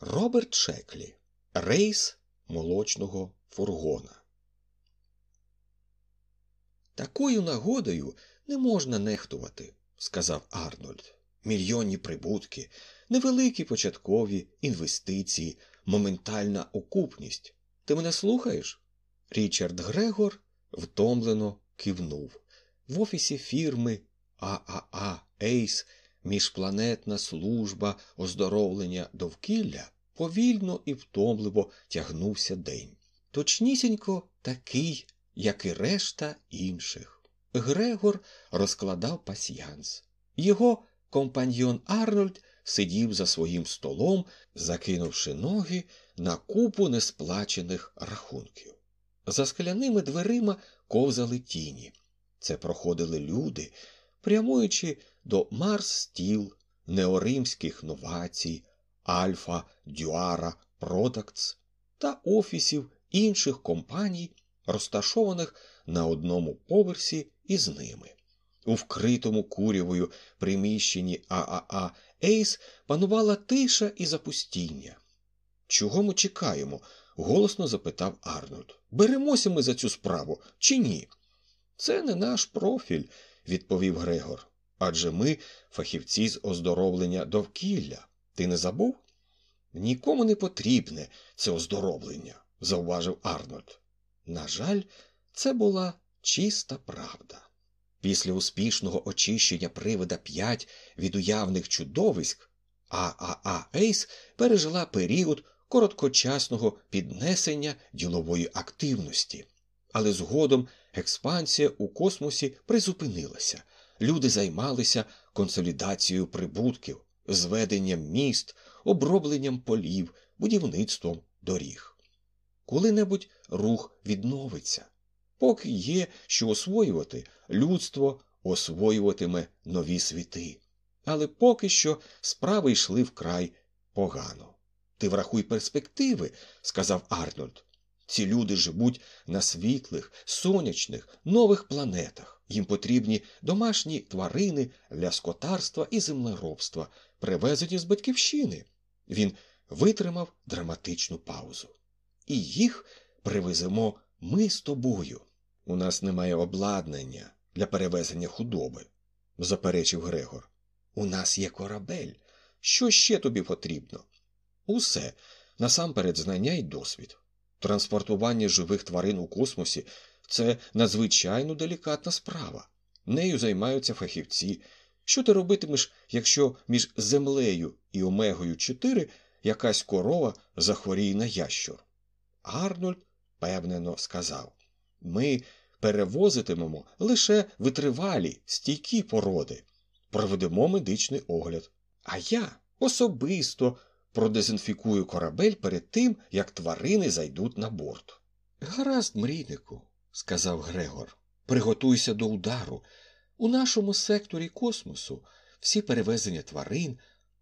Роберт Шеклі. Рейс молочного фургона. Такою нагодою не можна нехтувати, сказав Арнольд. Мільйонні прибутки, невеликі початкові інвестиції, моментальна окупність. Ти мене слухаєш? Річард Грегор втомлено кивнув. В офісі фірми ААА Ейс міжпланетна служба оздоровлення довкілля повільно і втомливо тягнувся день. Точнісінько такий, як і решта інших. Грегор розкладав пасьянс. Його компаньйон Арнольд сидів за своїм столом, закинувши ноги на купу несплачених рахунків. За скляними дверима ковзали тіні. Це проходили люди, прямуючи до Марс Стіл, неоримських новацій, Альфа, Дюара, Продактс та офісів інших компаній, розташованих на одному поверсі із ними. У вкритому курявою приміщенні ААА Ейс панувала тиша і запустіння. Чого ми чекаємо? голосно запитав Арнольд. Беремося ми за цю справу чи ні? Це не наш профіль, відповів Грегор. Адже ми фахівці з оздоровлення довкілля. Ти не забув? Нікому не потрібне це оздоровлення, зауважив Арнольд. На жаль, це була чиста правда. Після успішного очищення привида 5 від уявних чудовиськ ААА Ейс пережила період короткочасного піднесення ділової активності, але згодом експансія у космосі призупинилася. Люди займалися консолідацією прибутків, зведенням міст, обробленням полів, будівництвом доріг. Коли-небудь рух відновиться. Поки є, що освоювати, людство освоюватиме нові світи. Але поки що справи йшли вкрай погано. Ти врахуй перспективи, сказав Арнольд. Ці люди живуть на світлих, сонячних, нових планетах. Їм потрібні домашні тварини для скотарства і землеробства, привезені з батьківщини. Він витримав драматичну паузу. І їх привеземо ми з тобою. У нас немає обладнання для перевезення худоби, заперечив Грегор. У нас є корабель. Що ще тобі потрібно? Усе насамперед знання і досвід. Транспортування живих тварин у космосі це надзвичайно делікатна справа. Нею займаються фахівці. Що ти робитимеш, якщо між землею і омегою 4 якась корова захворіє на ящур? Арнольд певнено сказав ми перевозитимемо лише витривалі, стійкі породи, проведемо медичний огляд. А я особисто продезінфікую корабель перед тим, як тварини зайдуть на борт. Гаразд, мрійнику, сказав Грегор, приготуйся до удару. У нашому секторі космосу всі перевезення тварин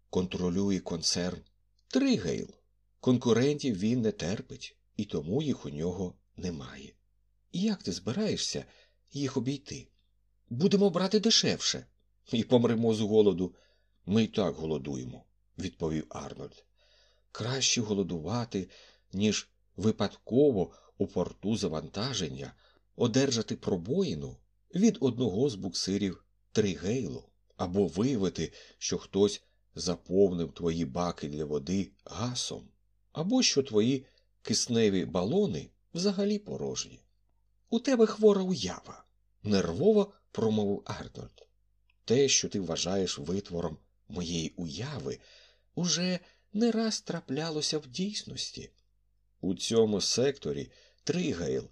контролює концерн Тригейл. Конкурентів він не терпить, і тому їх у нього немає. Як ти збираєшся їх обійти? Будемо брати дешевше і помремо з голоду. Ми й так голодуємо, відповів Арнольд. Краще голодувати, ніж випадково у порту завантаження одержати пробоїну від одного з буксирів Тригейлу або виявити, що хтось заповнив твої баки для води гасом, або що твої кисневі балони взагалі порожні. У тебе хвора уява, нервово промовив Арнольд. Те, що ти вважаєш витвором моєї уяви, уже не раз траплялося в дійсності. У цьому секторі Тригейл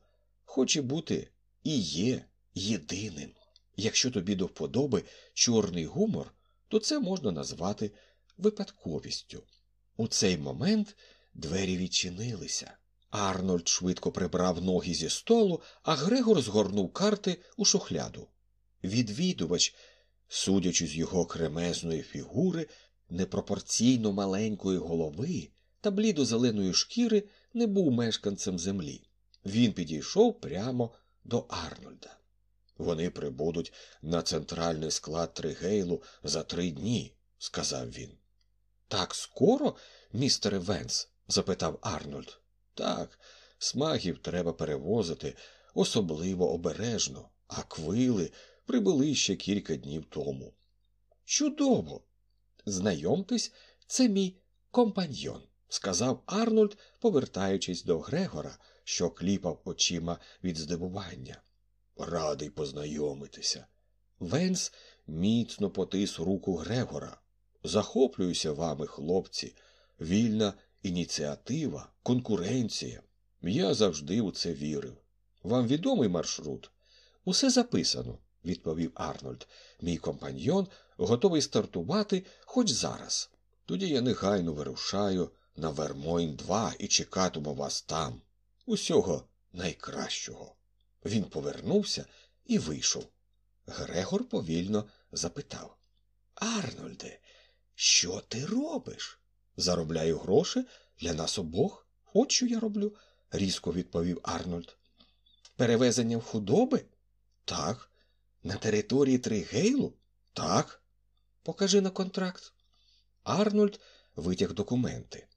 хоче бути і є єдиним. Якщо тобі до вподоби чорний гумор, то це можна назвати випадковістю. У цей момент двері відчинилися. Арнольд швидко прибрав ноги зі столу, а Грегор згорнув карти у шухляду. Відвідувач, судячи з його кремезної фігури, непропорційно маленької голови та блідо-зеленої шкіри, не був мешканцем землі. Він підійшов прямо до Арнольда. Вони прибудуть на центральний склад Тригейлу за три дні, сказав він. Так скоро, містере Венс? запитав Арнольд. Так, смагів треба перевозити особливо обережно, а квили прибули ще кілька днів тому. Чудово! Знайомтесь, це мій компаньйон, сказав Арнольд, повертаючись до Грегора, що кліпав очима від здивування. Радий познайомитися. Венс міцно потис руку Грегора. Захоплююся вами, хлопці, вільна ініціатива, конкуренція. Я завжди у це вірив. Вам відомий маршрут? Усе записано, відповів Арнольд. Мій компаньйон готовий стартувати хоч зараз. Тоді я негайно вирушаю на Вермойн 2 і чекатиму вас там. Усього найкращого. Він повернувся і вийшов. Грегор повільно запитав Арнольде, що ти робиш? Заробляю гроші для нас обох. От що я роблю, різко відповів Арнольд. Перевезення в худоби? Так. На території Тригейлу? Так. Покажи на контракт. Арнольд витяг документи.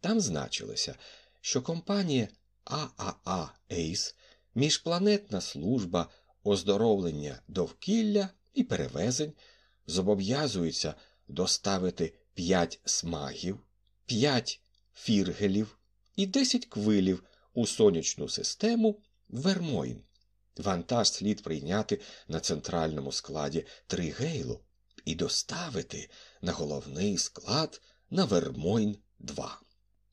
Там значилося, що компанія ААА Ейс, міжпланетна служба оздоровлення довкілля і перевезень, зобов'язується доставити 5 смагів, 5 фіргелів і 10 квилів у сонячну систему Вермойн. Вантаж слід прийняти на центральному складі Тригейлу і доставити на головний склад на Вермойн 2.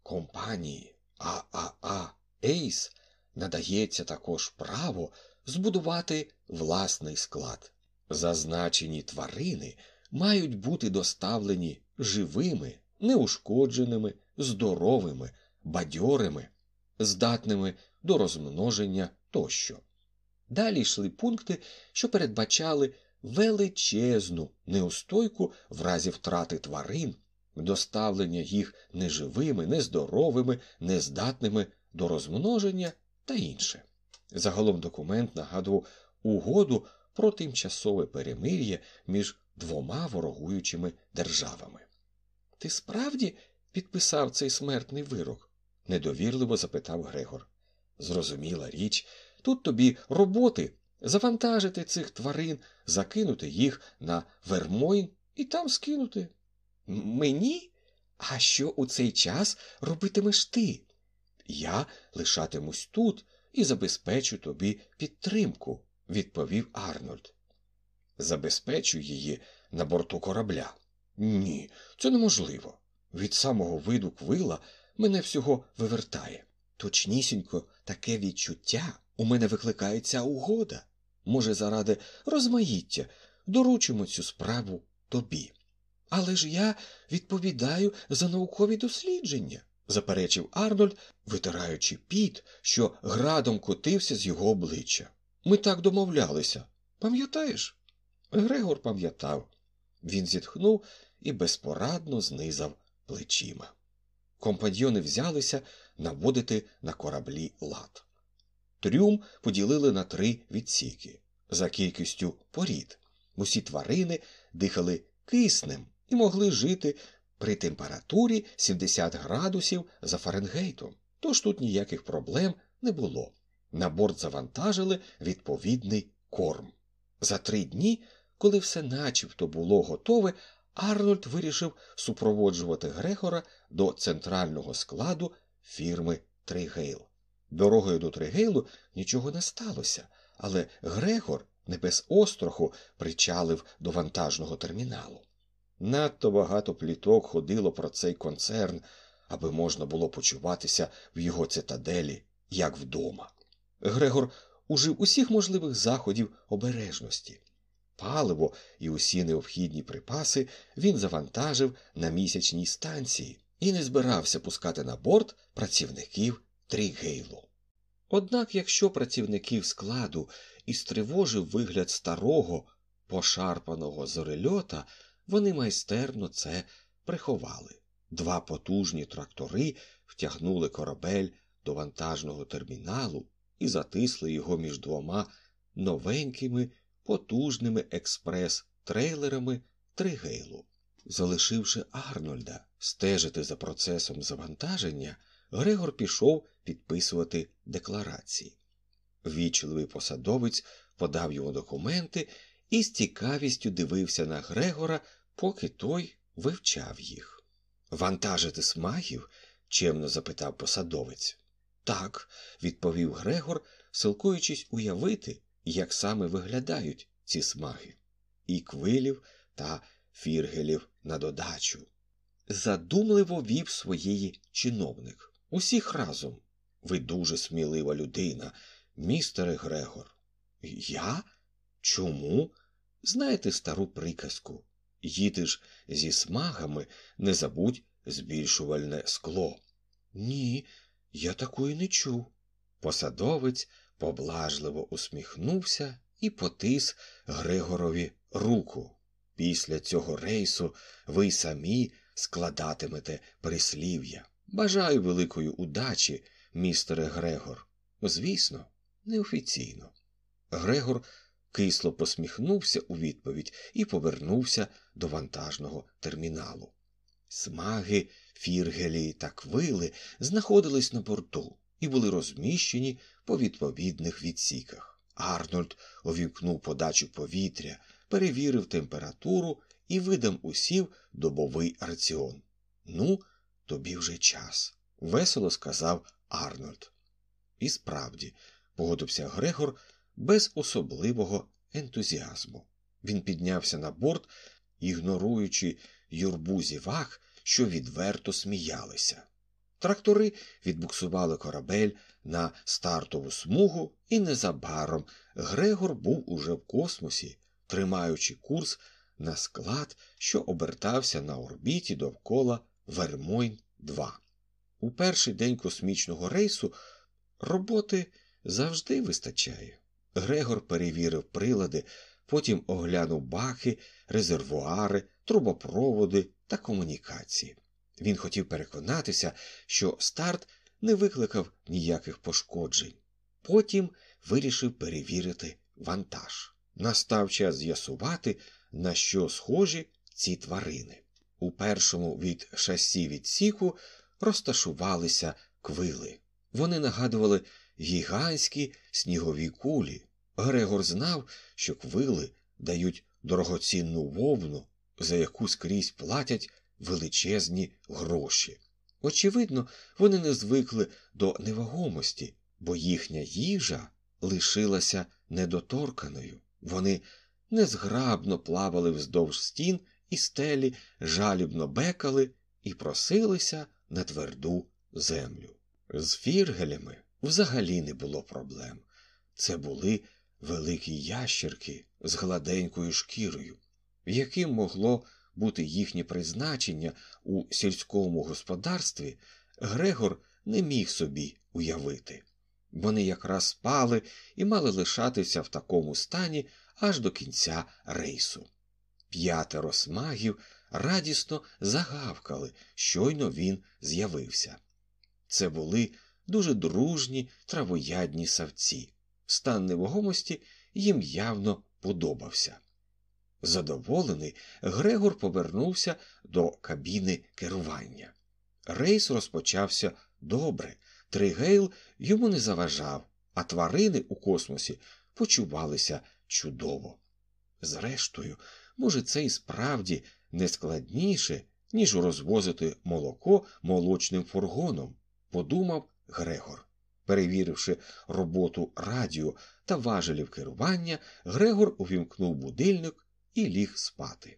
Компанії ААА Ейс надається також право збудувати власний склад. Зазначені тварини мають бути доставлені живими, неушкодженими, здоровими, бадьорими, здатними до розмноження тощо. Далі йшли пункти, що передбачали величезну неустойку в разі втрати тварин, доставлення їх неживими, нездоровими, нездатними до розмноження та інше. Загалом документ нагадував угоду про тимчасове перемир'я між двома ворогуючими державами. Ти справді підписав цей смертний вирок? недовірливо запитав Грегор. Зрозуміла річ, тут тобі роботи завантажити цих тварин, закинути їх на Вермойн і там скинути. Мені? А що у цей час робитимеш ти? Я лишатимусь тут і забезпечу тобі підтримку, відповів Арнольд. Забезпечу її на борту корабля. Ні, це неможливо. Від самого виду квила мене всього вивертає. Точнісінько таке відчуття у мене викликає ця угода. Може, заради розмаїття доручимо цю справу тобі. Але ж я відповідаю за наукові дослідження, заперечив Арнольд, витираючи піт, що градом котився з його обличчя. Ми так домовлялися. Пам'ятаєш? Грегор пам'ятав. Він зітхнув і безпорадно знизав плечима. Компаньйони взялися наводити на кораблі лад. Трюм поділили на три відсіки за кількістю порід. Усі тварини дихали киснем і могли жити при температурі 70 градусів за Фаренгейтом, тож тут ніяких проблем не було. На борт завантажили відповідний корм. За три дні, коли все начебто було готове, Арнольд вирішив супроводжувати Грегора до центрального складу фірми Тригейл. Дорогою до Тригейлу нічого не сталося, але Грегор не без остроху причалив до вантажного терміналу. Надто багато пліток ходило про цей концерн, аби можна було почуватися в його цитаделі, як вдома. Грегор ужив усіх можливих заходів обережності. Паливо і усі необхідні припаси він завантажив на місячній станції і не збирався пускати на борт працівників Трігейлу. Однак, якщо працівників складу і стривожив вигляд старого, пошарпаного зорельота, вони майстерно це приховали. Два потужні трактори втягнули корабель до вантажного терміналу і затисли його між двома новенькими потужними експрес-трейлерами Тригейлу. Залишивши Арнольда стежити за процесом завантаження, Грегор пішов підписувати декларації. Вічливий посадовець подав йому документи і з цікавістю дивився на Грегора, поки той вивчав їх. Вантажити смагів? чемно запитав посадовець. Так, відповів Грегор, силкуючись уявити, як саме виглядають ці смаги, і квилів та фіргелів на додачу. Задумливо вів своєї чиновник. Усіх разом. Ви дуже смілива людина, містере Грегор. Я? Чому? Знаєте стару приказку? Їдеш зі смагами, не забудь збільшувальне скло. Ні, я такої не чув. Посадовець поблажливо усміхнувся і потис Григорові руку. Після цього рейсу ви самі складатимете прислів'я. Бажаю великої удачі, містере Грегор. Звісно, неофіційно. Грегор кисло посміхнувся у відповідь і повернувся до вантажного терміналу. Смаги, фіргелі та квили знаходились на борту і були розміщені по відповідних відсіках. Арнольд увімкнув подачу повітря, перевірив температуру і видам усів добовий раціон. Ну, тобі вже час, весело сказав Арнольд. І справді, погодився Грегор без особливого ентузіазму. Він піднявся на борт, ігноруючи юрбу зівак, що відверто сміялися. Трактори відбуксували корабель на стартову смугу, і незабаром Грегор був уже в космосі, тримаючи курс на склад, що обертався на орбіті довкола Вермойн 2. У перший день космічного рейсу роботи завжди вистачає. Грегор перевірив прилади, потім оглянув баки, резервуари, трубопроводи та комунікації. Він хотів переконатися, що старт не викликав ніяких пошкоджень. Потім вирішив перевірити вантаж. Настав час з'ясувати, на що схожі ці тварини. У першому від шасі відсіку розташувалися квили. Вони нагадували гігантські снігові кулі. Грегор знав, що квили дають дорогоцінну вовну, за яку скрізь платять величезні гроші. Очевидно, вони не звикли до невагомості, бо їхня їжа лишилася недоторканою. Вони незграбно плавали вздовж стін і стелі, жалібно бекали і просилися на тверду землю. З фіргелями взагалі не було проблем. Це були великі ящерки з гладенькою шкірою, яким могло бути їхнє призначення у сільському господарстві, Грегор не міг собі уявити. Вони якраз спали і мали лишатися в такому стані аж до кінця рейсу. П'ятеро смагів радісно загавкали, щойно він з'явився. Це були дуже дружні травоядні савці. Стан невагомості їм явно подобався. Задоволений, Грегор повернувся до кабіни керування. Рейс розпочався добре, Тригейл йому не заважав, а тварини у космосі почувалися чудово. Зрештою, може, це і справді не складніше, ніж розвозити молоко молочним фургоном, подумав Грегор. Перевіривши роботу радіо та важелів керування, Грегор увімкнув будильник і ліг спати.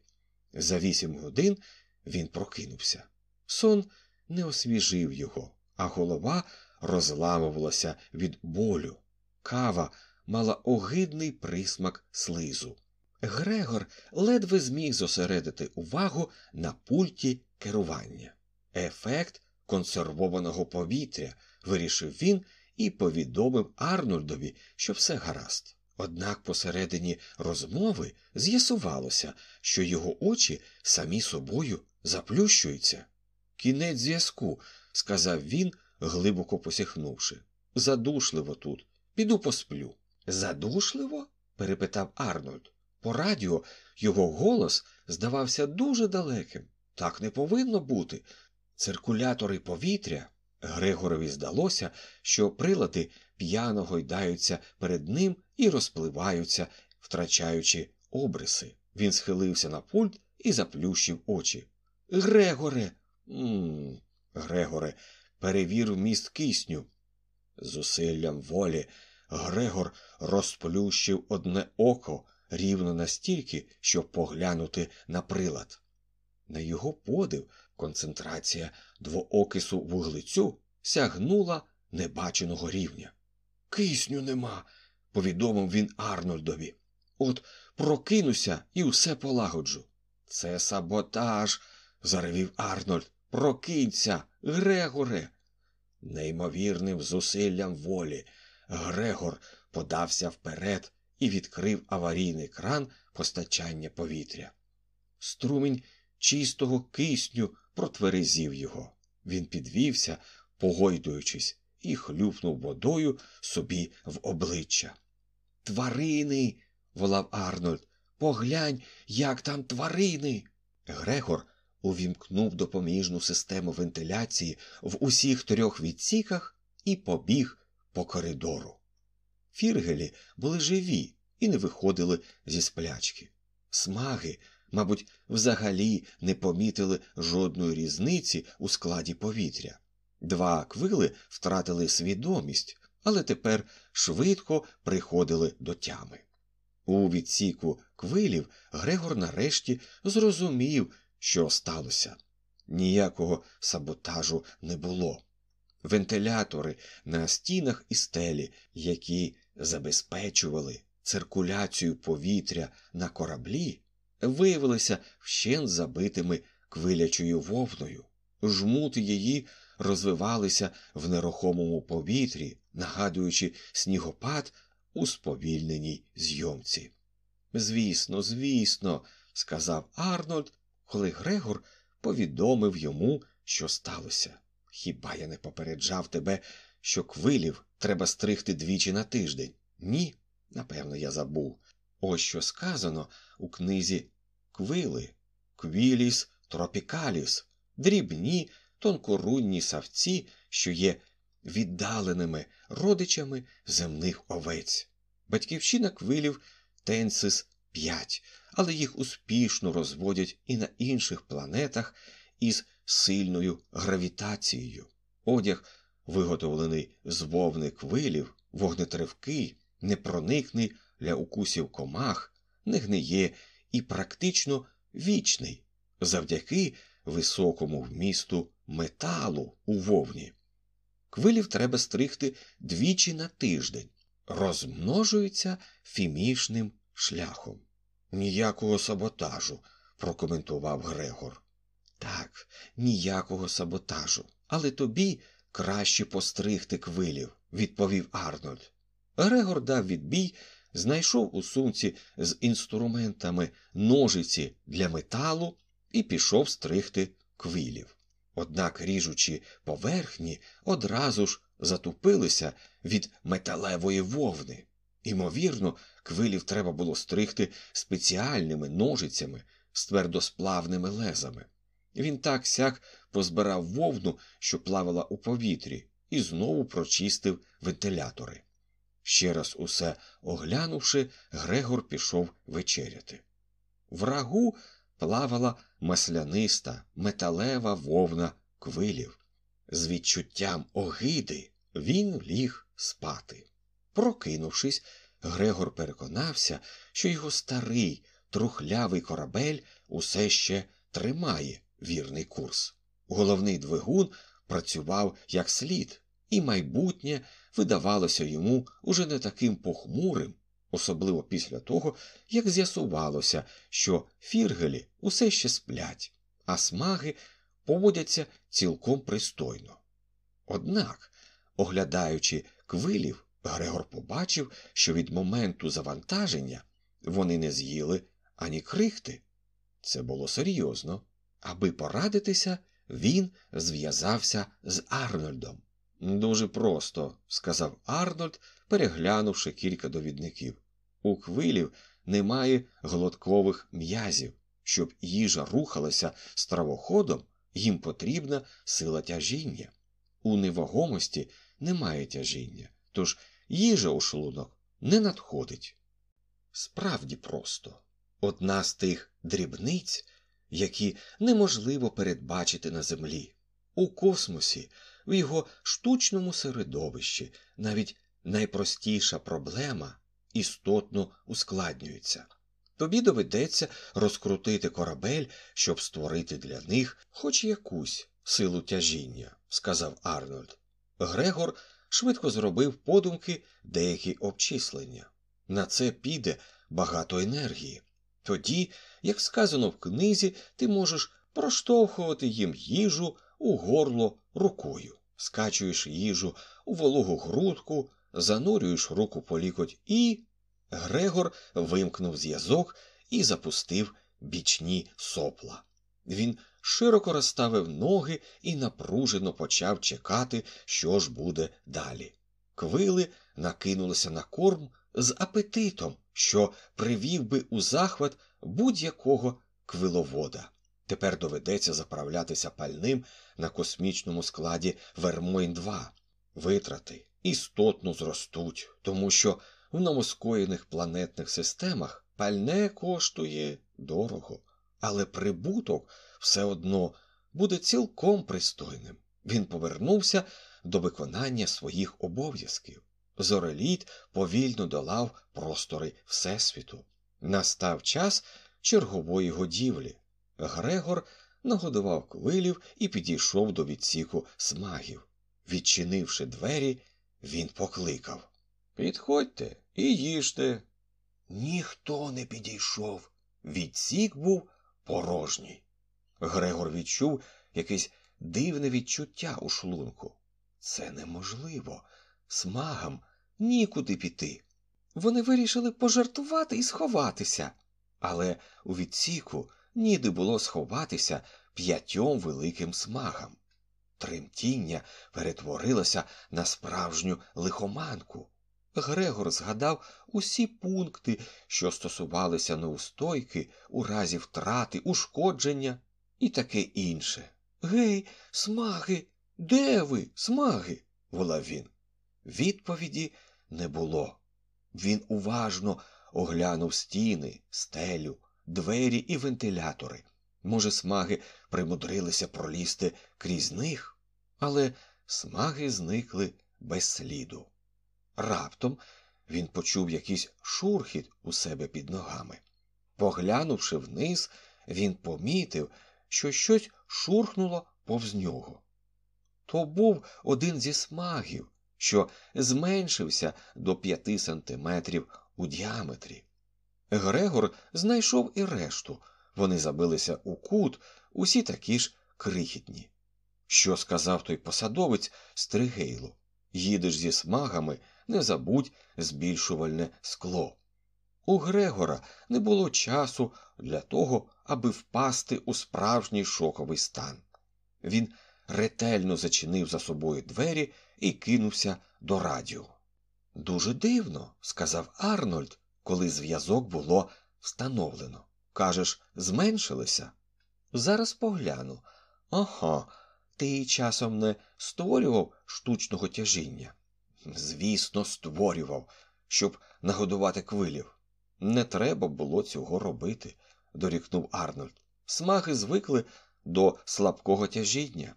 За вісім годин він прокинувся. Сон не освіжив його, а голова розламувалася від болю. Кава мала огидний присмак слизу. Грегор ледве зміг зосередити увагу на пульті керування. Ефект консервованого повітря, вирішив він і повідомив Арнольдові, що все гаразд. Однак посередині розмови з'ясувалося, що його очі самі собою заплющуються. Кінець зв'язку, сказав він, глибоко посіхнувши. Задушливо тут. Піду посплю. Задушливо? перепитав Арнольд. По радіо його голос здавався дуже далеким. Так не повинно бути. Циркулятори повітря. Грегорові здалося, що прилади п'яно гойдаються перед ним і розпливаються, втрачаючи обриси. Він схилився на пульт і заплющив очі. Грегоре. Ммм, Грегоре, перевір вміст кисню. Зусиллям волі Грегор розплющив одне око рівно настільки, щоб поглянути на прилад. На його подив концентрація двоокису вуглецю сягнула небаченого рівня. Кисню нема, повідомив він Арнольдові. От прокинуся і усе полагоджу. Це саботаж, заревів Арнольд. Прокинься, Грегоре. Неймовірним зусиллям волі Грегор подався вперед і відкрив аварійний кран постачання повітря. Струмінь чистого кисню протверезів його. Він підвівся, погойдуючись, і хлюпнув водою собі в обличчя. Тварини. волав Арнольд. Поглянь, як там тварини. Грегор увімкнув допоміжну систему вентиляції в усіх трьох відсіках і побіг по коридору. Фіргелі були живі і не виходили зі сплячки. Смаги, мабуть, взагалі не помітили жодної різниці у складі повітря. Два квили втратили свідомість, але тепер швидко приходили до тями. У відсіку квилів Грегор нарешті зрозумів, що сталося. Ніякого саботажу не було. Вентилятори на стінах і стелі, які забезпечували циркуляцію повітря на кораблі, виявилися вщент забитими квилячою вовною. Жмути її розвивалися в нерухомому повітрі, нагадуючи снігопад у сповільненій зйомці. Звісно, звісно, сказав Арнольд, коли Грегор повідомив йому, що сталося. Хіба я не попереджав тебе, що квилів треба стригти двічі на тиждень? Ні, напевно, я забув. Ось що сказано у книзі Квили, Квіліс Тропікаліс, дрібні тонкорунні савці, що є віддаленими родичами земних овець. Батьківщина квилів Тенсис 5, але їх успішно розводять і на інших планетах із сильною гравітацією. Одяг, виготовлений з вовни квилів, вогнетривкий, непроникний для укусів комах, не гниє і практично вічний, завдяки високому вмісту металу у вовні. Квилів треба стригти двічі на тиждень, розмножуються фімічним шляхом. Ніякого саботажу, прокоментував Грегор. Так, ніякого саботажу, але тобі краще постригти квилів, відповів Арнольд. Грегор дав відбій, знайшов у сумці з інструментами ножиці для металу і пішов стригти квилів. Однак ріжучі поверхні одразу ж затупилися від металевої вовни. Імовірно, квилів треба було стригти спеціальними ножицями з твердосплавними лезами. Він так сяк позбирав вовну, що плавала у повітрі, і знову прочистив вентилятори. Ще раз усе оглянувши, Грегор пішов вечеряти. Врагу плавала масляниста, металева вовна квилів. З відчуттям огиди він ліг спати. Прокинувшись, Грегор переконався, що його старий трухлявий корабель усе ще тримає вірний курс. Головний двигун працював як слід, і майбутнє видавалося йому уже не таким похмурим, особливо після того, як з'ясувалося, що фіргелі усе ще сплять, а смаги поводяться цілком пристойно. Однак, оглядаючи квилів, Грегор побачив, що від моменту завантаження вони не з'їли ані крихти. Це було серйозно. Аби порадитися, він зв'язався з Арнольдом. Дуже просто, сказав Арнольд, переглянувши кілька довідників. У хвилів немає глоткових м'язів, Щоб їжа рухалася стравоходом, їм потрібна сила тяжіння. У невагомості немає тяжіння, тож їжа у шлунок не надходить. Справді просто одна з тих дрібниць, які неможливо передбачити на землі. У космосі, в його штучному середовищі, навіть найпростіша проблема істотно ускладнюється. Тобі доведеться розкрутити корабель, щоб створити для них хоч якусь силу тяжіння, сказав Арнольд. Грегор швидко зробив подумки деякі обчислення. На це піде багато енергії. Тоді, як сказано в книзі, ти можеш проштовхувати їм їжу у горло рукою, скачуєш їжу у вологу грудку, занурюєш руку по лікоть і. Грегор вимкнув зв'язок і запустив бічні сопла. Він широко розставив ноги і напружено почав чекати, що ж буде далі. Квили накинулися на корм з апетитом, що привів би у захват будь-якого квиловода. Тепер доведеться заправлятися пальним на космічному складі Вермойн 2 Витрати істотно зростуть, тому що в новоскоєних планетних системах пальне коштує дорого, але прибуток все одно буде цілком пристойним. Він повернувся до виконання своїх обов'язків. Зореліт повільно долав простори Всесвіту. Настав час чергової годівлі. Грегор нагодував квилів і підійшов до відсіку смагів. Відчинивши двері, він покликав Підходьте і їжте. Ніхто не підійшов. Відсік був порожній. Грегор відчув якесь дивне відчуття у шлунку. Це неможливо. Смагам нікуди піти. Вони вирішили пожартувати і сховатися, але у відсіку ніде було сховатися п'ятьом великим смагам. Тремтіння перетворилося на справжню лихоманку. Грегор згадав усі пункти, що стосувалися неустойки у разі втрати, ушкодження і таке інше. Гей, смаги, де ви, смаги? волав він. Відповіді не було. Він уважно оглянув стіни, стелю, двері і вентилятори. Може, смаги примудрилися пролізти крізь них, але смаги зникли без сліду. Раптом він почув якийсь шурхіт у себе під ногами. Поглянувши вниз, він помітив, що щось шурхнуло повз нього. То був один зі смагів, що зменшився до п'яти сантиметрів у діаметрі. Грегор знайшов і решту. Вони забилися у кут, усі такі ж крихітні. Що сказав той посадовець Стригейлу? Їдеш зі смагами, не забудь збільшувальне скло. У Грегора не було часу для того, аби впасти у справжній шоковий стан. Він ретельно зачинив за собою двері і кинувся до радіо. Дуже дивно, сказав Арнольд, коли зв'язок було встановлено. Кажеш, зменшилися? Зараз погляну. Ага, ти часом не створював штучного тяжіння? Звісно, створював, щоб нагодувати квилів. Не треба було цього робити, дорікнув Арнольд. Смаги звикли до слабкого тяжіння.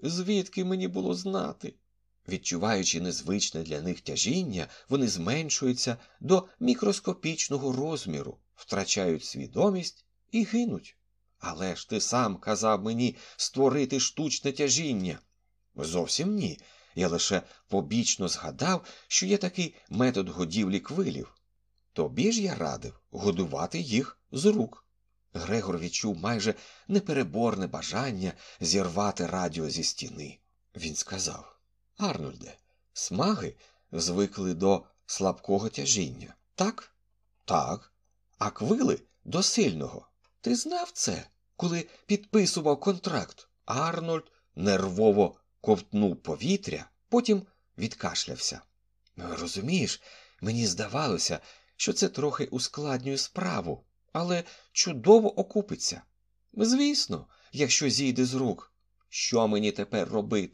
Звідки мені було знати? Відчуваючи незвичне для них тяжіння, вони зменшуються до мікроскопічного розміру, втрачають свідомість і гинуть. Але ж ти сам казав мені створити штучне тяжіння. Зовсім ні. Я лише побічно згадав, що є такий метод годівлі квилів. Тобі ж я радив годувати їх з рук. Грегор відчув майже непереборне бажання зірвати радіо зі стіни. Він сказав Арнольде, смаги звикли до слабкого тяжіння, так? Так. А квили до сильного. Ти знав це, коли підписував контракт? Арнольд нервово ковтнув повітря, потім відкашлявся. Розумієш, мені здавалося, що це трохи ускладнює справу, але чудово окупиться. Звісно, якщо зійде з рук. Що мені тепер робити?